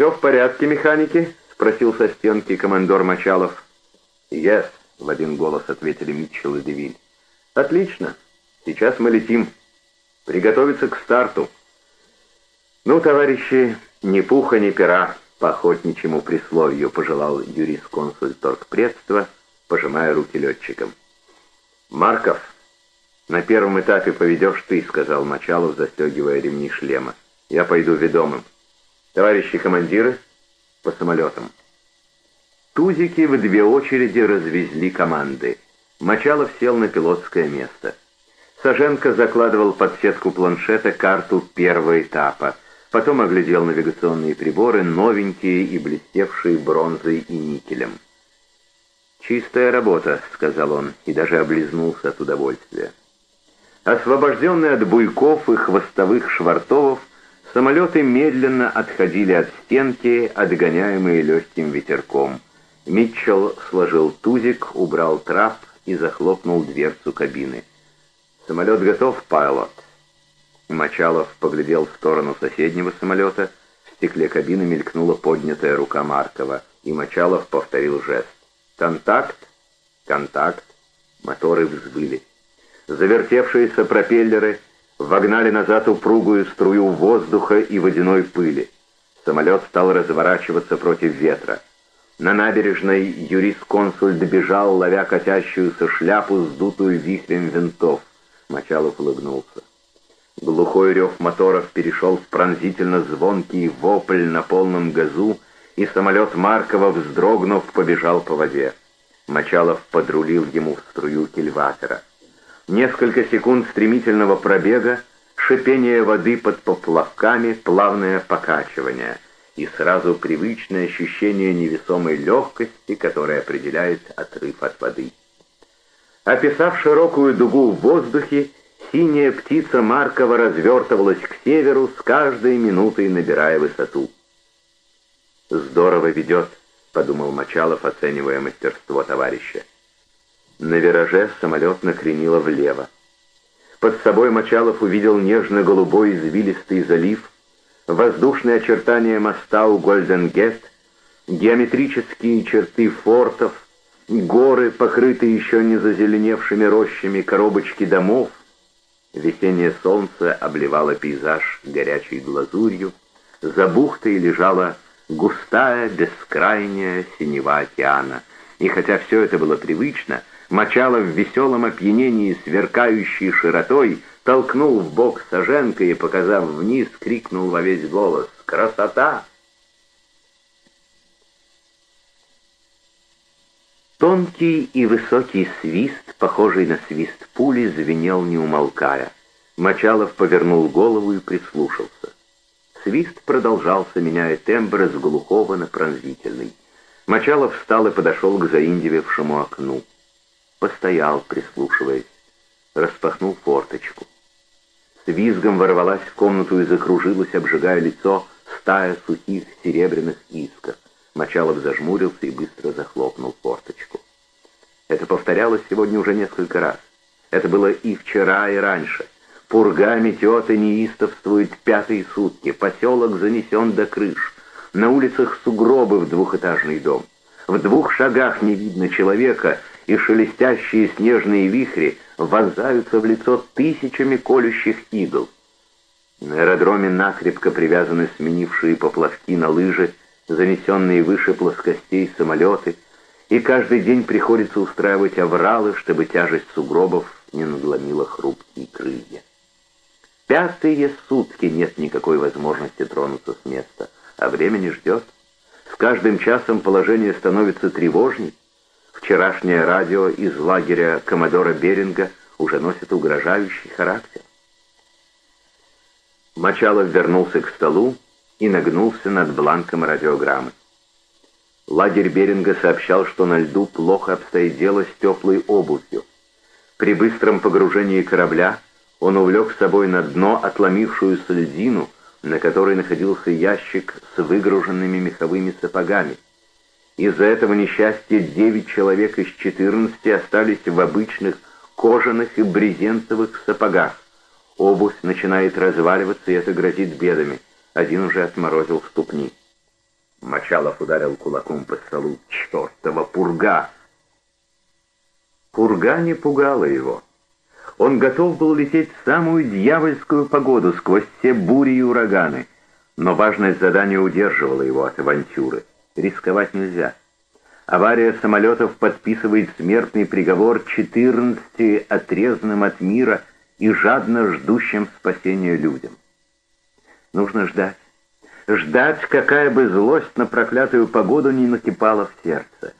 «Все в порядке, механики?» — спросил со стенки командор Мочалов. «Yes», — в один голос ответили Митчелл и Девиль. «Отлично. Сейчас мы летим. Приготовиться к старту». «Ну, товарищи, ни пуха, ни пера», — по охотничьему присловию пожелал юрисконсульт торгпредства, пожимая руки летчикам. «Марков, на первом этапе поведешь ты», — сказал Мочалов, застегивая ремни шлема. «Я пойду ведомым. Товарищи командиры, по самолетам». Тузики в две очереди развезли команды. Мочалов сел на пилотское место. Саженко закладывал под сетку планшета карту первого этапа. Потом оглядел навигационные приборы, новенькие и блестевшие бронзой и никелем. «Чистая работа», — сказал он, и даже облизнулся от удовольствия. Освобожденные от буйков и хвостовых швартовов, самолеты медленно отходили от стенки, отгоняемые легким ветерком. Митчелл сложил тузик, убрал трап и захлопнул дверцу кабины. «Самолет готов, пайлот?» Мочалов поглядел в сторону соседнего самолета. В стекле кабины мелькнула поднятая рука Маркова, и Мочалов повторил жест. «Контакт! Контакт!» Моторы взвыли. Завертевшиеся пропеллеры вогнали назад упругую струю воздуха и водяной пыли. Самолет стал разворачиваться против ветра. На набережной юрисконсуль добежал, ловя катящуюся шляпу, сдутую вихрем винтов. Мочалов улыбнулся. Глухой рев моторов перешел в пронзительно звонкий вопль на полном газу, и самолет Маркова, вздрогнув, побежал по воде. Мочалов подрулил ему в струю кильватера. Несколько секунд стремительного пробега, шипение воды под поплавками, плавное покачивание и сразу привычное ощущение невесомой легкости, которое определяет отрыв от воды. Описав широкую дугу в воздухе, синяя птица Маркова развертывалась к северу, с каждой минутой набирая высоту. «Здорово ведет», — подумал Мочалов, оценивая мастерство товарища. На вираже самолет накренило влево. Под собой Мочалов увидел нежно-голубой извилистый залив, воздушные очертания моста у Гольденгет, геометрические черты фортов, горы, покрытые еще не зазеленевшими рощами коробочки домов. Весеннее солнце обливало пейзаж горячей глазурью, за бухтой лежала густая, бескрайняя синева океана. И хотя все это было привычно, Мочало в веселом опьянении, сверкающей широтой, толкнул в бок саженка и, показав вниз, крикнул во весь голос «Красота!». Тонкий и высокий свист, похожий на свист пули, звенел не умолкая. Мочалов повернул голову и прислушался. Свист продолжался, меняя тембр с глухого на пронзительный. Мочалов встал и подошел к заиндевевшему окну. Постоял, прислушиваясь. Распахнул форточку. С визгом ворвалась в комнату и закружилась, обжигая лицо, стая сухих серебряных искр. Мочалов зажмурился и быстро захлопнул форточку. Это повторялось сегодня уже несколько раз. Это было и вчера, и раньше. Пурга метет и неистовствует пятые сутки. Поселок занесен до крыш. На улицах сугробы в двухэтажный дом. В двух шагах не видно человека, и шелестящие снежные вихри вонзаются в лицо тысячами колющих игл. На аэродроме накрепко привязаны сменившие поплавки на лыжи, занесенные выше плоскостей самолеты, и каждый день приходится устраивать авралы, чтобы тяжесть сугробов не надломила хрупкие крылья. Пятые сутки нет никакой возможности тронуться с места, а время не ждет. С каждым часом положение становится тревожней, Вчерашнее радио из лагеря Комодора Беринга уже носит угрожающий характер. Мочалов вернулся к столу и нагнулся над бланком радиограммы. Лагерь Беринга сообщал, что на льду плохо обстоит дело с теплой обувью. При быстром погружении корабля он увлек с собой на дно отломившуюся льдину, на которой находился ящик с выгруженными меховыми сапогами. Из-за этого несчастья девять человек из четырнадцати остались в обычных кожаных и брезентовых сапогах. Обувь начинает разваливаться, и это грозит бедами. Один уже отморозил ступни. Мочалов ударил кулаком по столу. «Чертова пурга!» Пурга не пугала его. Он готов был лететь в самую дьявольскую погоду сквозь все бури и ураганы. Но важное задание удерживало его от авантюры. Рисковать нельзя. Авария самолетов подписывает смертный приговор 14 отрезанным от мира и жадно ждущим спасения людям. Нужно ждать. Ждать, какая бы злость на проклятую погоду не накипала в сердце.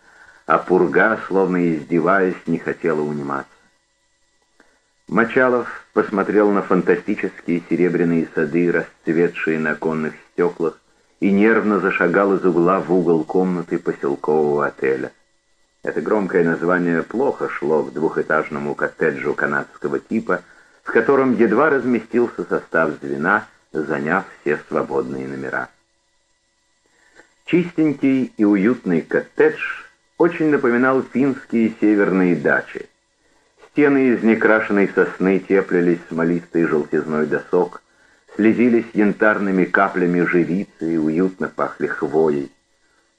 А пурга, словно издеваясь, не хотела униматься. Мочалов посмотрел на фантастические серебряные сады, расцветшие на конных стеклах, и нервно зашагал из угла в угол комнаты поселкового отеля. Это громкое название плохо шло к двухэтажному коттеджу канадского типа, в котором едва разместился состав звена, заняв все свободные номера. Чистенький и уютный коттедж очень напоминал финские северные дачи. Стены из некрашенной сосны теплились смолистой желтизной досок, слезились янтарными каплями живицы и уютно пахли хвоей.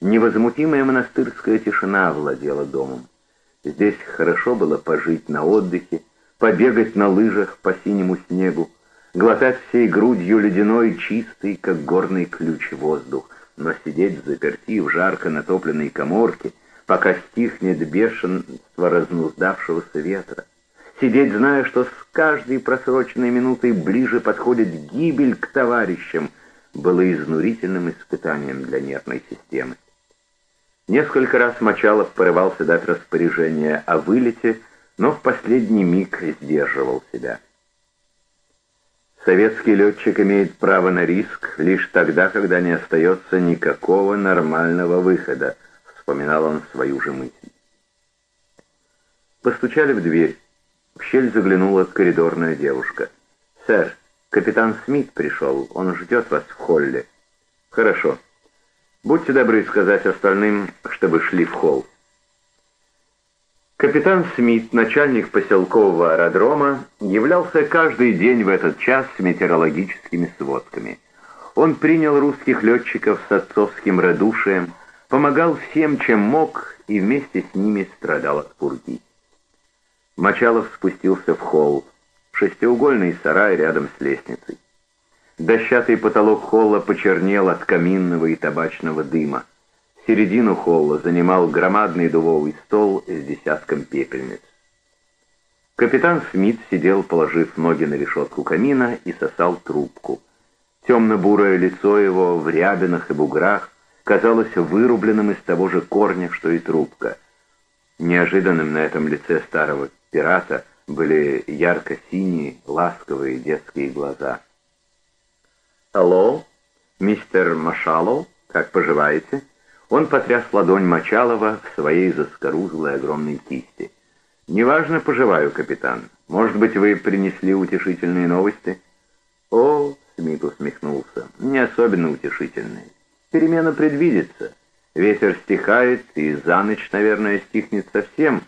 Невозмутимая монастырская тишина владела домом. Здесь хорошо было пожить на отдыхе, побегать на лыжах по синему снегу, глотать всей грудью ледяной, чистый, как горный ключ, воздух, но сидеть в заперти в жарко натопленной коморке — пока стихнет бешенство разнуздавшегося ветра. Сидеть, зная, что с каждой просроченной минутой ближе подходит гибель к товарищам, было изнурительным испытанием для нервной системы. Несколько раз Мочалов порывался дать распоряжение о вылете, но в последний миг сдерживал себя. Советский летчик имеет право на риск лишь тогда, когда не остается никакого нормального выхода, вспоминал он свою же мысль. Постучали в дверь. В щель заглянула коридорная девушка. «Сэр, капитан Смит пришел. Он ждет вас в холле». «Хорошо. Будьте добры сказать остальным, чтобы шли в холл». Капитан Смит, начальник поселкового аэродрома, являлся каждый день в этот час с метеорологическими сводками. Он принял русских летчиков с отцовским радушием, помогал всем, чем мог, и вместе с ними страдал от пурги. Мочалов спустился в холл, шестиугольный сарай рядом с лестницей. Дощатый потолок холла почернел от каминного и табачного дыма. Середину холла занимал громадный дубовый стол с десятком пепельниц. Капитан Смит сидел, положив ноги на решетку камина и сосал трубку. Темно-бурое лицо его в рябинах и буграх казалось вырубленным из того же корня, что и трубка. Неожиданным на этом лице старого пирата были ярко-синие, ласковые детские глаза. «Алло, мистер Машалов, как поживаете?» Он потряс ладонь Мочалова в своей заскорузлой огромной кисти. «Неважно, поживаю, капитан. Может быть, вы принесли утешительные новости?» «О, — Смит усмехнулся, — не особенно утешительные. Перемена предвидится. Ветер стихает, и за ночь, наверное, стихнет совсем.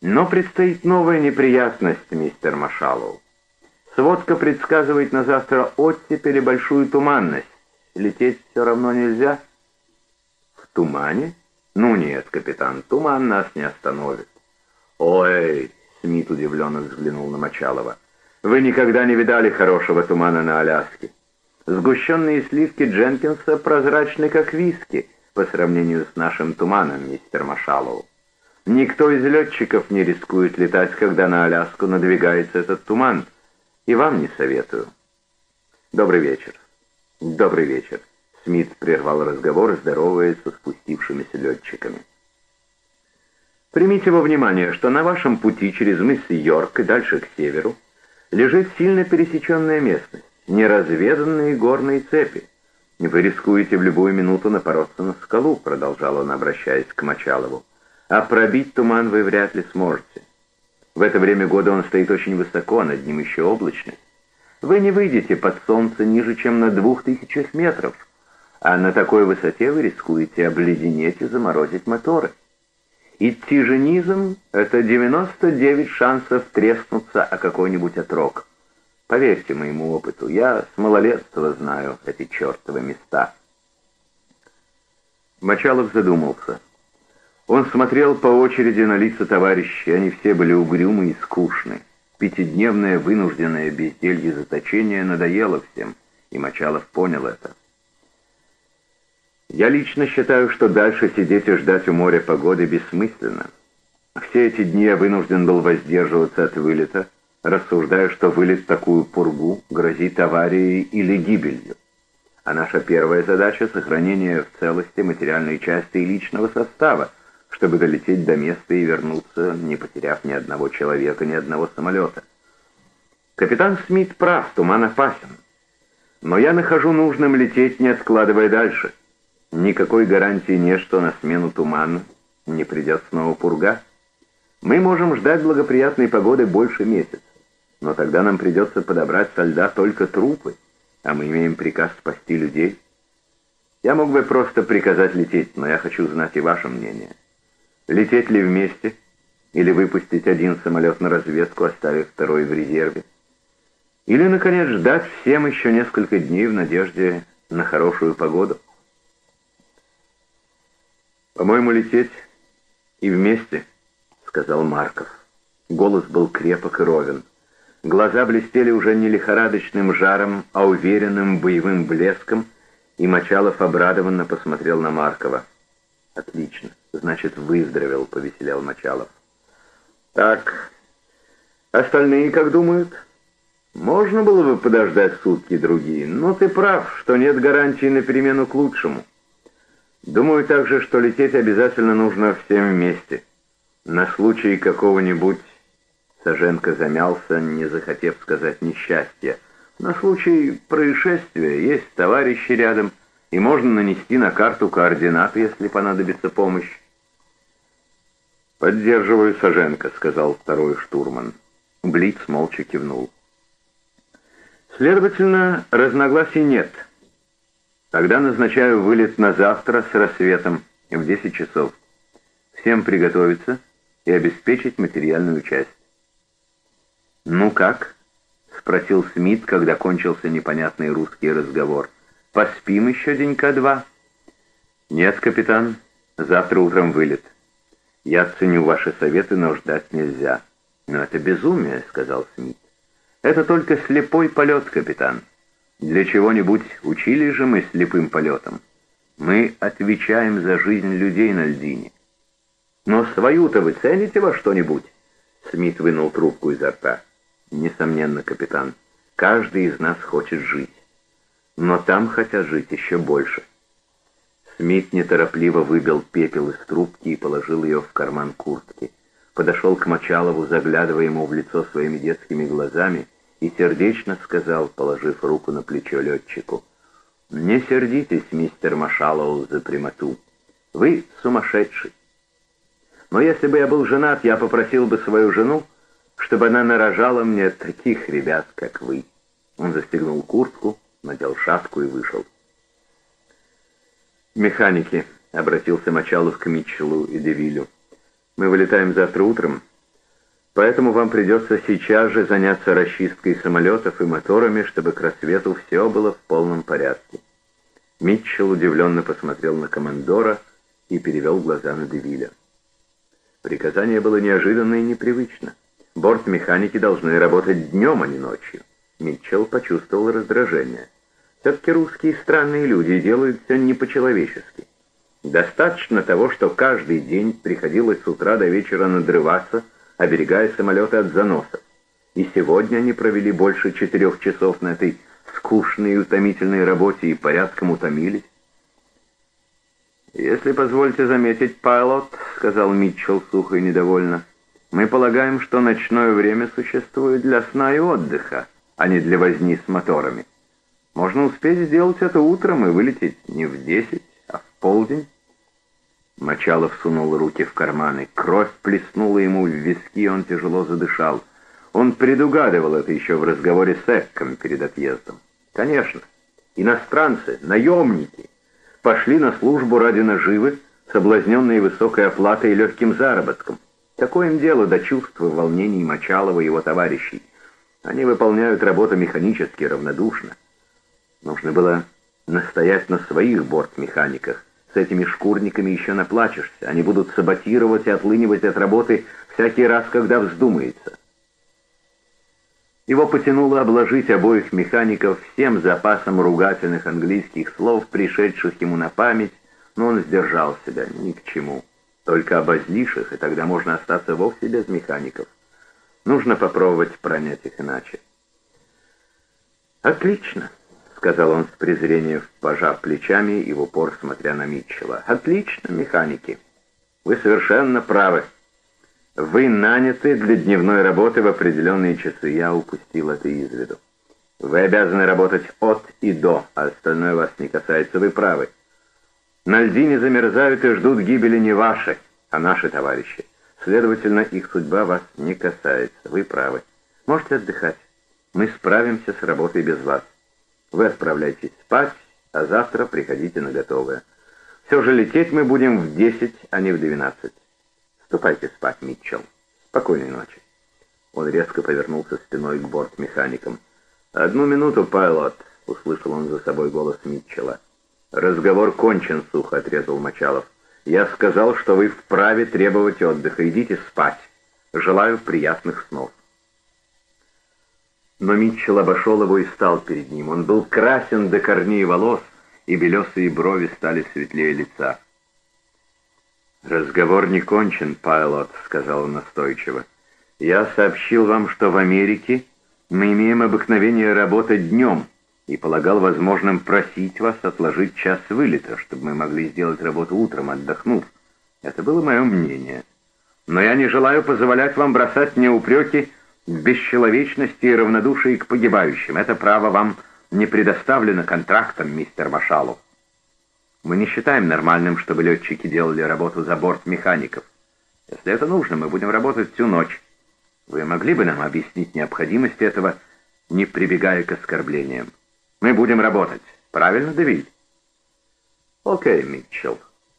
Но предстоит новая неприятность, мистер Машалов. Сводка предсказывает на завтра оттепель и большую туманность. Лететь все равно нельзя. В тумане? Ну нет, капитан, туман нас не остановит. Ой, Смит удивленно взглянул на Мочалова. Вы никогда не видали хорошего тумана на Аляске. Сгущенные сливки Дженкинса прозрачны, как виски, по сравнению с нашим туманом, мистер Машалоу. Никто из летчиков не рискует летать, когда на Аляску надвигается этот туман, и вам не советую. Добрый вечер. Добрый вечер. Смит прервал разговор, здороваясь со спустившимися летчиками. Примите во внимание, что на вашем пути через мыс Йорк и дальше к северу лежит сильно пересеченная местность неразведанные горные цепи. Вы рискуете в любую минуту напороться на скалу, продолжал он, обращаясь к Мочалову. А пробить туман вы вряд ли сможете. В это время года он стоит очень высоко, над ним еще облачность. Вы не выйдете под солнце ниже, чем на двух тысячах метров, а на такой высоте вы рискуете обледенеть и заморозить моторы. Идти же низом — это 99 шансов треснуться о какой-нибудь отрог. Поверьте моему опыту, я с малолетства знаю эти чертовы места. Мочалов задумался. Он смотрел по очереди на лица товарищей, они все были угрюмы и скучны. Пятидневное вынужденное безделье заточения надоело всем, и Мочалов понял это. Я лично считаю, что дальше сидеть и ждать у моря погоды бессмысленно. Все эти дни я вынужден был воздерживаться от вылета, рассуждая, что вылет в такую пургу грозит аварией или гибелью. А наша первая задача — сохранение в целости материальной части и личного состава, чтобы долететь до места и вернуться, не потеряв ни одного человека, ни одного самолета. Капитан Смит прав, туман опасен. Но я нахожу нужным лететь, не откладывая дальше. Никакой гарантии нет, что на смену туману не придет снова пурга. Мы можем ждать благоприятной погоды больше месяца, но тогда нам придется подобрать со льда только трупы, а мы имеем приказ спасти людей. Я мог бы просто приказать лететь, но я хочу знать и ваше мнение. Лететь ли вместе или выпустить один самолет на разведку, оставив второй в резерве? Или, наконец, ждать всем еще несколько дней в надежде на хорошую погоду? «По-моему, лететь и вместе», — сказал Марков. Голос был крепок и ровен. Глаза блестели уже не лихорадочным жаром, а уверенным боевым блеском, и Мочалов обрадованно посмотрел на Маркова. «Отлично, значит, выздоровел», — повеселял Мочалов. «Так, остальные как думают?» «Можно было бы подождать сутки другие, но ты прав, что нет гарантии на перемену к лучшему». Думаю также, что лететь обязательно нужно всем вместе. На случай какого-нибудь... Саженко замялся, не захотев сказать несчастья. На случай происшествия есть товарищи рядом, и можно нанести на карту координаты, если понадобится помощь. «Поддерживаю Саженко», — сказал второй штурман. Блиц молча кивнул. «Следовательно, разногласий нет». Тогда назначаю вылет на завтра с рассветом в 10 часов. Всем приготовиться и обеспечить материальную часть. «Ну как?» — спросил Смит, когда кончился непонятный русский разговор. «Поспим еще денька два?» «Нет, капитан, завтра утром вылет. Я ценю ваши советы, но ждать нельзя». «Но это безумие», — сказал Смит. «Это только слепой полет, капитан». Для чего-нибудь учили же мы слепым полетом. Мы отвечаем за жизнь людей на льдине. Но свою-то вы цените во что-нибудь? Смит вынул трубку изо рта. Несомненно, капитан, каждый из нас хочет жить. Но там хотят жить еще больше. Смит неторопливо выбил пепел из трубки и положил ее в карман куртки. Подошел к Мочалову, заглядывая ему в лицо своими детскими глазами, и сердечно сказал, положив руку на плечо летчику, «Не сердитесь, мистер Машалоу, за прямоту. Вы сумасшедший. Но если бы я был женат, я попросил бы свою жену, чтобы она нарожала мне таких ребят, как вы». Он застегнул куртку, надел шапку и вышел. «Механики», — обратился Мочалов к Митчеллу и Девилю, — «мы вылетаем завтра утром». Поэтому вам придется сейчас же заняться расчисткой самолетов и моторами, чтобы к рассвету все было в полном порядке. Митчелл удивленно посмотрел на командора и перевел глаза на Девиля. Приказание было неожиданно и непривычно. Бортмеханики должны работать днем, а не ночью. Митчелл почувствовал раздражение. Все-таки русские странные люди делают все не по-человечески. Достаточно того, что каждый день приходилось с утра до вечера надрываться – оберегая самолеты от заносов. И сегодня они провели больше четырех часов на этой скучной и утомительной работе и порядком утомились. «Если позвольте заметить, Пайлот», — сказал Митчелл сухо и недовольно, — «мы полагаем, что ночное время существует для сна и отдыха, а не для возни с моторами. Можно успеть сделать это утром и вылететь не в десять, а в полдень». Мочалов сунул руки в карманы. Кровь плеснула ему в виски, он тяжело задышал. Он предугадывал это еще в разговоре с Экком перед отъездом. Конечно, иностранцы, наемники, пошли на службу ради наживы, соблазненные высокой оплатой и легким заработком. Такое им дело до чувства волнений Мочалова и его товарищей. Они выполняют работу механически равнодушно. Нужно было настоять на своих бортмеханиках, этими шкурниками еще наплачешься. Они будут саботировать и отлынивать от работы всякий раз, когда вздумается. Его потянуло обложить обоих механиков всем запасом ругательных английских слов, пришедших ему на память, но он сдержал себя ни к чему. Только обозлишь их, и тогда можно остаться вовсе без механиков. Нужно попробовать пронять их иначе. «Отлично», — сказал он с презрением, пожав плечами и в упор смотря на Митчелла. «Отлично, механики. Вы совершенно правы». Вы наняты для дневной работы в определенные часы. Я упустил это из виду. Вы обязаны работать от и до, а остальное вас не касается. Вы правы. На льдине замерзают и ждут гибели не ваши, а наши товарищи. Следовательно, их судьба вас не касается. Вы правы. Можете отдыхать. Мы справимся с работой без вас. Вы отправляйтесь спать, а завтра приходите на готовое. Все же лететь мы будем в 10, а не в 12. Ступайте спать, Митчелл. Спокойной ночи. Он резко повернулся спиной к бортмеханикам. «Одну минуту, Пайлот!» — услышал он за собой голос Митчелла. «Разговор кончен», — сухо отрезал Мочалов. «Я сказал, что вы вправе требовать отдыха. Идите спать. Желаю приятных снов». Но Митчелл обошел его и стал перед ним. Он был красен до корней волос, и белесые брови стали светлее лица. «Разговор не кончен, Пайлот», — сказал он настойчиво. «Я сообщил вам, что в Америке мы имеем обыкновение работать днем, и полагал возможным просить вас отложить час вылета, чтобы мы могли сделать работу утром, отдохнув. Это было мое мнение. Но я не желаю позволять вам бросать мне упреки бесчеловечности и равнодушии к погибающим. Это право вам не предоставлено контрактом, мистер Машалов. Мы не считаем нормальным, чтобы летчики делали работу за борт механиков. Если это нужно, мы будем работать всю ночь. Вы могли бы нам объяснить необходимость этого, не прибегая к оскорблениям? Мы будем работать. Правильно, Девиль? Окей, Митчелл,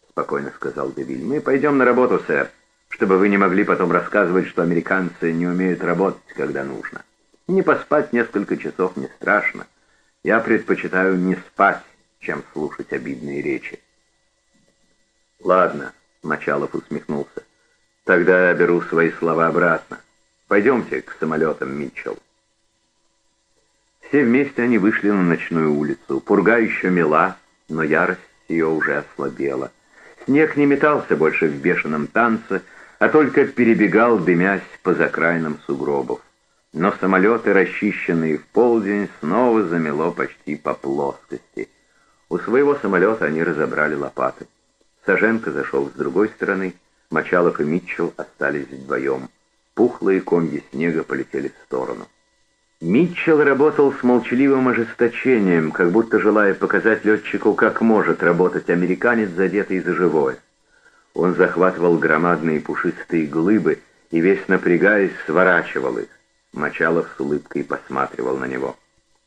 спокойно сказал Девиль. Мы пойдем на работу, сэр, чтобы вы не могли потом рассказывать, что американцы не умеют работать, когда нужно. Не поспать несколько часов не страшно. Я предпочитаю не спать, чем слушать обидные речи. «Ладно», — Мочалов усмехнулся, — «тогда я беру свои слова обратно. Пойдемте к самолетам, Митчелл». Все вместе они вышли на ночную улицу. Пурга еще мела, но ярость ее уже ослабела. Снег не метался больше в бешеном танце, а только перебегал, дымясь по закраинам сугробов. Но самолеты, расчищенные в полдень, снова замело почти по плоскости — у своего самолета они разобрали лопаты. Саженко зашел с другой стороны, Мочалов и Митчелл остались вдвоем. Пухлые комья снега полетели в сторону. Митчелл работал с молчаливым ожесточением, как будто желая показать летчику, как может работать американец, задетый за живое. Он захватывал громадные пушистые глыбы и, весь напрягаясь, сворачивал их. Мочалов с улыбкой посматривал на него.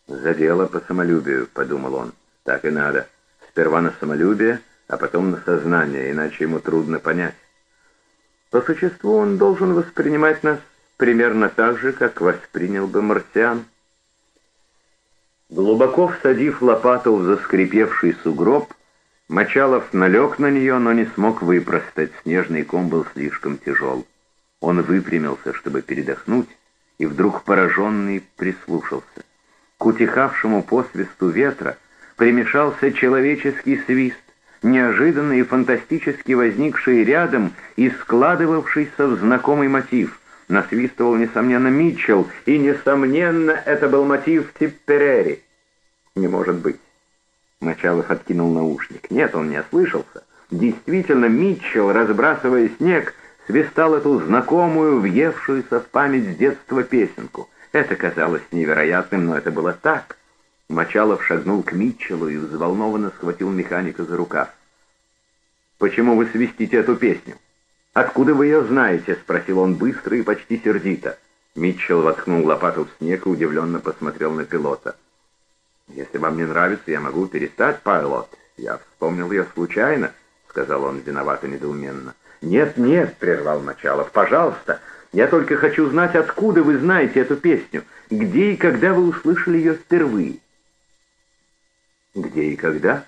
«За дело по самолюбию», — подумал он. Так и надо. Сперва на самолюбие, а потом на сознание, иначе ему трудно понять. По существу он должен воспринимать нас примерно так же, как воспринял бы марсиан. Глубоко всадив лопату в заскрипевший сугроб, Мочалов налег на нее, но не смог выпростать, снежный ком был слишком тяжел. Он выпрямился, чтобы передохнуть, и вдруг пораженный прислушался. К утихавшему посвисту ветра примешался человеческий свист, неожиданный и фантастически возникший рядом и складывавшийся в знакомый мотив. Насвистывал, несомненно, Митчелл, и, несомненно, это был мотив Типперери. Не может быть. Мочалов откинул наушник. Нет, он не ослышался. Действительно, Митчелл, разбрасывая снег, свистал эту знакомую, въевшуюся в память с детства песенку. Это казалось невероятным, но это было так. Мочалов шагнул к Митчеллу и взволнованно схватил механика за рукав. «Почему вы свистите эту песню? Откуда вы ее знаете?» — спросил он быстро и почти сердито. Митчелл воткнул лопату в снег и удивленно посмотрел на пилота. «Если вам не нравится, я могу перестать, Пайлот. Я вспомнил ее случайно», — сказал он виновато недоуменно. «Нет, нет», — прервал Мочалов, — «пожалуйста, я только хочу знать, откуда вы знаете эту песню, где и когда вы услышали ее впервые». «Где и когда?»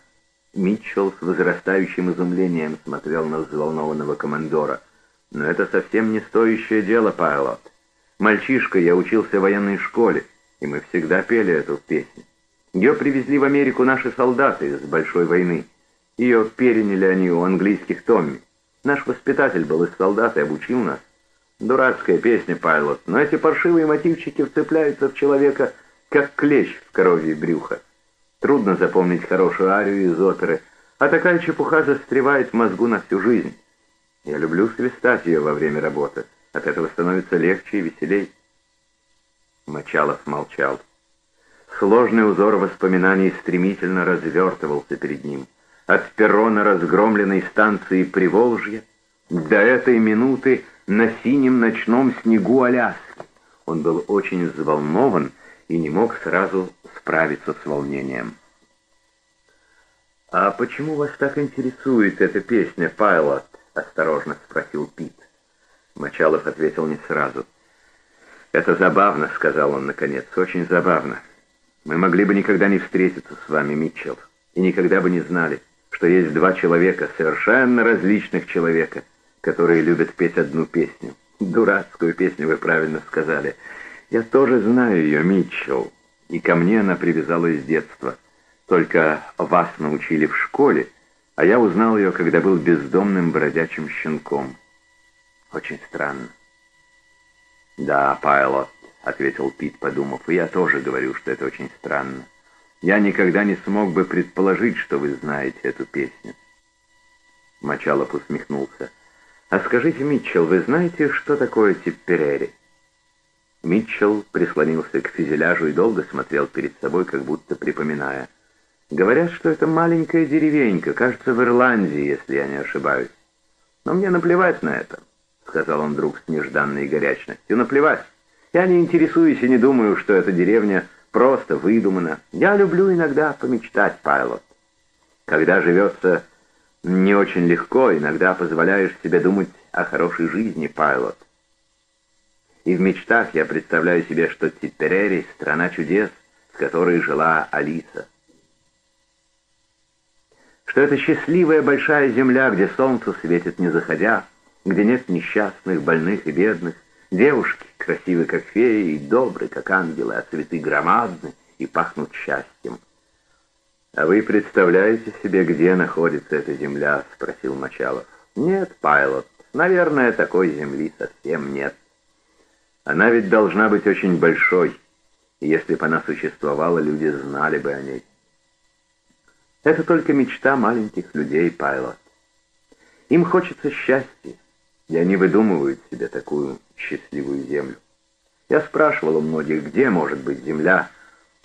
Митчелл с возрастающим изумлением смотрел на взволнованного командора. «Но это совсем не стоящее дело, Пайлот. Мальчишка, я учился в военной школе, и мы всегда пели эту песню. Ее привезли в Америку наши солдаты из Большой войны. Ее переняли они у английских Томми. Наш воспитатель был из солдат и обучил нас. Дурацкая песня, Пайлот, но эти паршивые мотивчики вцепляются в человека, как клещ в коровье брюхо. Трудно запомнить хорошую арию из оперы, а такая чепуха застревает в мозгу на всю жизнь. Я люблю свистать ее во время работы. От этого становится легче и веселей. Мочалов молчал. Сложный узор воспоминаний стремительно развертывался перед ним. От перрона разгромленной станции Приволжья до этой минуты на синем ночном снегу Аляски. Он был очень взволнован и не мог сразу справиться с волнением. «А почему вас так интересует эта песня, Пайлот?» — осторожно спросил Пит. Мочалов ответил не сразу. «Это забавно», — сказал он наконец, — «очень забавно. Мы могли бы никогда не встретиться с вами, Митчелл, и никогда бы не знали, что есть два человека, совершенно различных человека, которые любят петь одну песню. Дурацкую песню вы правильно сказали. Я тоже знаю ее, Митчелл, и ко мне она привязалась с детства. Только вас научили в школе, а я узнал ее, когда был бездомным бродячим щенком. Очень странно. «Да, Пайлот», — ответил Пит, подумав, — «и я тоже говорю, что это очень странно. Я никогда не смог бы предположить, что вы знаете эту песню». Мочалов усмехнулся. «А скажите, Митчелл, вы знаете, что такое Типперери?» Митчелл прислонился к фюзеляжу и долго смотрел перед собой, как будто припоминая. «Говорят, что это маленькая деревенька, кажется, в Ирландии, если я не ошибаюсь. Но мне наплевать на это», — сказал он вдруг с нежданной горячностью. «Наплевать. Я не интересуюсь и не думаю, что эта деревня просто выдумана. Я люблю иногда помечтать, Пайлот. Когда живется не очень легко, иногда позволяешь себе думать о хорошей жизни, Пайлот. И в мечтах я представляю себе, что Типперери — страна чудес, в которой жила Алиса. Что это счастливая большая земля, где солнце светит не заходя, где нет несчастных, больных и бедных, девушки красивы, как феи, и добры, как ангелы, а цветы громадны и пахнут счастьем. «А вы представляете себе, где находится эта земля?» — спросил Мочалов. «Нет, Пайлот, наверное, такой земли совсем нет». Она ведь должна быть очень большой, и если бы она существовала, люди знали бы о ней. Это только мечта маленьких людей, Пайлот. Им хочется счастья, и они выдумывают себе такую счастливую землю. Я спрашивал у многих, где может быть земля,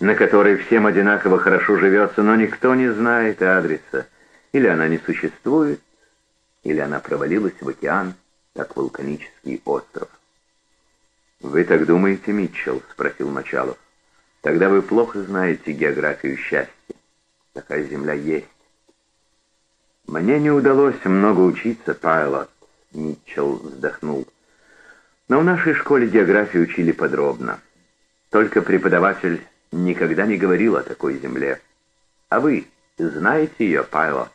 на которой всем одинаково хорошо живется, но никто не знает адреса. Или она не существует, или она провалилась в океан, как вулканический остров. «Вы так думаете, Митчелл?» — спросил Мочалов. «Тогда вы плохо знаете географию счастья. Такая земля есть». «Мне не удалось много учиться, Пайлот», — Митчелл вздохнул. «Но в нашей школе географию учили подробно. Только преподаватель никогда не говорил о такой земле. А вы знаете ее, Пайлот?»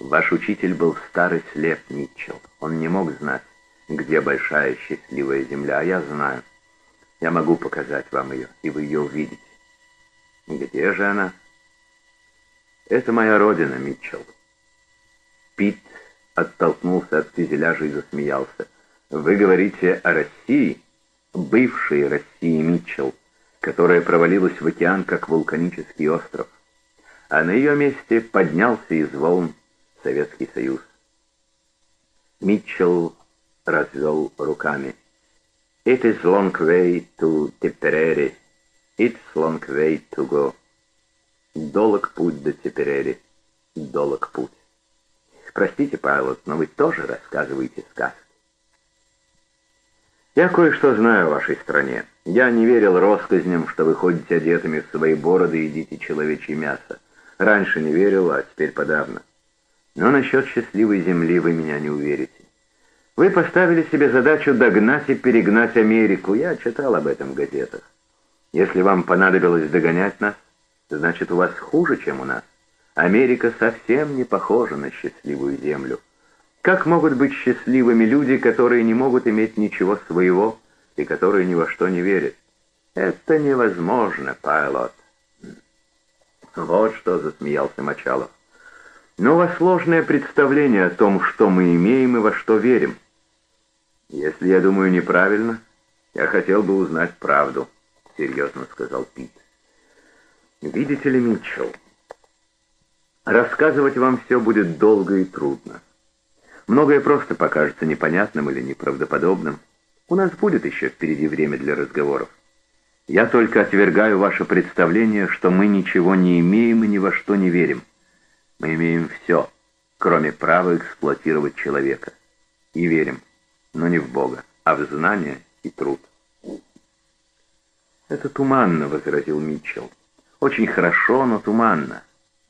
«Ваш учитель был старый слеп, Митчелл. Он не мог знать где большая счастливая земля, а я знаю. Я могу показать вам ее, и вы ее увидите. Где же она? Это моя родина, Митчелл. Пит оттолкнулся от фюзеляжа и засмеялся. Вы говорите о России, бывшей России, Митчелл, которая провалилась в океан, как вулканический остров. А на ее месте поднялся из волн Советский Союз. Митчелл развел руками. «It is long way to Tipperary. It's long way to go». Долог путь до Типерери. Долог путь. Простите, Павел, но вы тоже рассказываете сказки. Я кое-что знаю о вашей стране. Я не верил россказням, что вы ходите одетыми в свои бороды и едите человечье мясо. Раньше не верил, а теперь подавно. Но насчет счастливой земли вы меня не уверите. Вы поставили себе задачу догнать и перегнать Америку. Я читал об этом в газетах. Если вам понадобилось догонять нас, значит, у вас хуже, чем у нас. Америка совсем не похожа на счастливую землю. Как могут быть счастливыми люди, которые не могут иметь ничего своего и которые ни во что не верят? Это невозможно, Пайлот. Вот что засмеялся Мочалов. Но у вас сложное представление о том, что мы имеем и во что верим. Если я думаю неправильно, я хотел бы узнать правду, серьезно сказал Пит. Видите ли, Митчелл, рассказывать вам все будет долго и трудно. Многое просто покажется непонятным или неправдоподобным. У нас будет еще впереди время для разговоров. Я только отвергаю ваше представление, что мы ничего не имеем и ни во что не верим. Мы имеем все, кроме права эксплуатировать человека. И верим, но не в Бога, а в знания и труд. «Это туманно», — возразил Митчелл. «Очень хорошо, но туманно.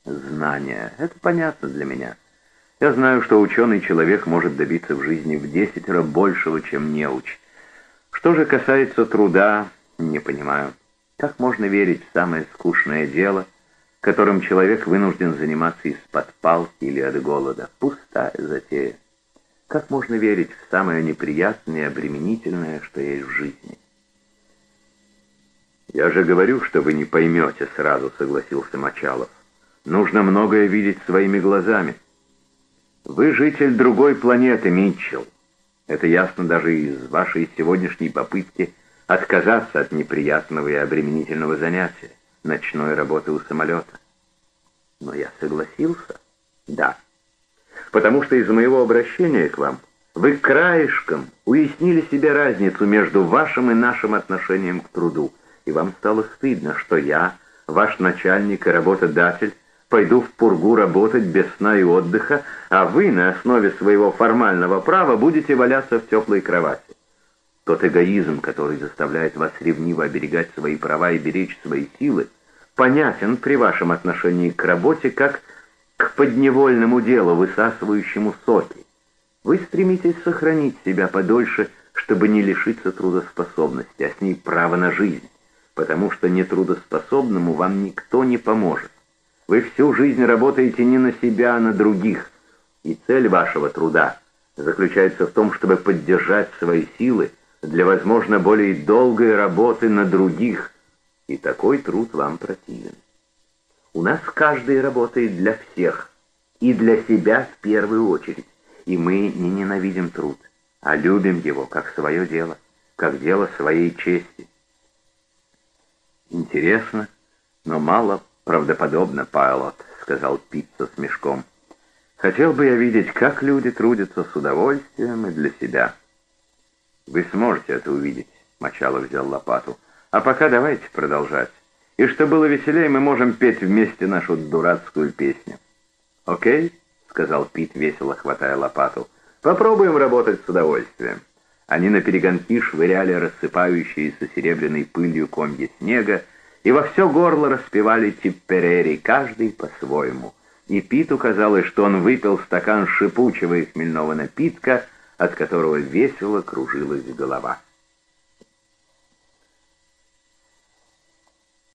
Знания — это понятно для меня. Я знаю, что ученый человек может добиться в жизни в десятеро большего, чем неуч. Что же касается труда, не понимаю, как можно верить в самое скучное дело, которым человек вынужден заниматься из-под палки или от голода? Пустая затея. Как можно верить в самое неприятное и обременительное, что есть в жизни? «Я же говорю, что вы не поймете сразу», — согласился Мочалов. «Нужно многое видеть своими глазами. Вы житель другой планеты, Митчелл. Это ясно даже из вашей сегодняшней попытки отказаться от неприятного и обременительного занятия, ночной работы у самолета. Но я согласился. Да. Потому что из моего обращения к вам вы краешком уяснили себе разницу между вашим и нашим отношением к труду, и вам стало стыдно, что я, ваш начальник и работодатель, пойду в пургу работать без сна и отдыха, а вы на основе своего формального права будете валяться в теплой кровати. Тот эгоизм, который заставляет вас ревниво оберегать свои права и беречь свои силы, понятен при вашем отношении к работе как к подневольному делу, высасывающему соки. Вы стремитесь сохранить себя подольше, чтобы не лишиться трудоспособности, а с ней права на жизнь, потому что нетрудоспособному вам никто не поможет. Вы всю жизнь работаете не на себя, а на других, и цель вашего труда заключается в том, чтобы поддержать свои силы, для, возможно, более долгой работы на других, и такой труд вам противен. У нас каждый работает для всех, и для себя в первую очередь, и мы не ненавидим труд, а любим его как свое дело, как дело своей чести. Интересно, но мало правдоподобно, Пайлот, сказал Пит со смешком. Хотел бы я видеть, как люди трудятся с удовольствием и для себя. Вы сможете это увидеть. Мочалов взял лопату. А пока давайте продолжать. И что было веселее, мы можем петь вместе нашу дурацкую песню. Окей? Сказал Пит, весело хватая лопату. Попробуем работать с удовольствием. Они на перегонки швыряли рассыпающиеся серебряной пылью комья снега и во все горло распевали типперери, каждый по-своему. И Питу казалось, что он выпил стакан шипучего и хмельного напитка — от которого весело кружилась голова.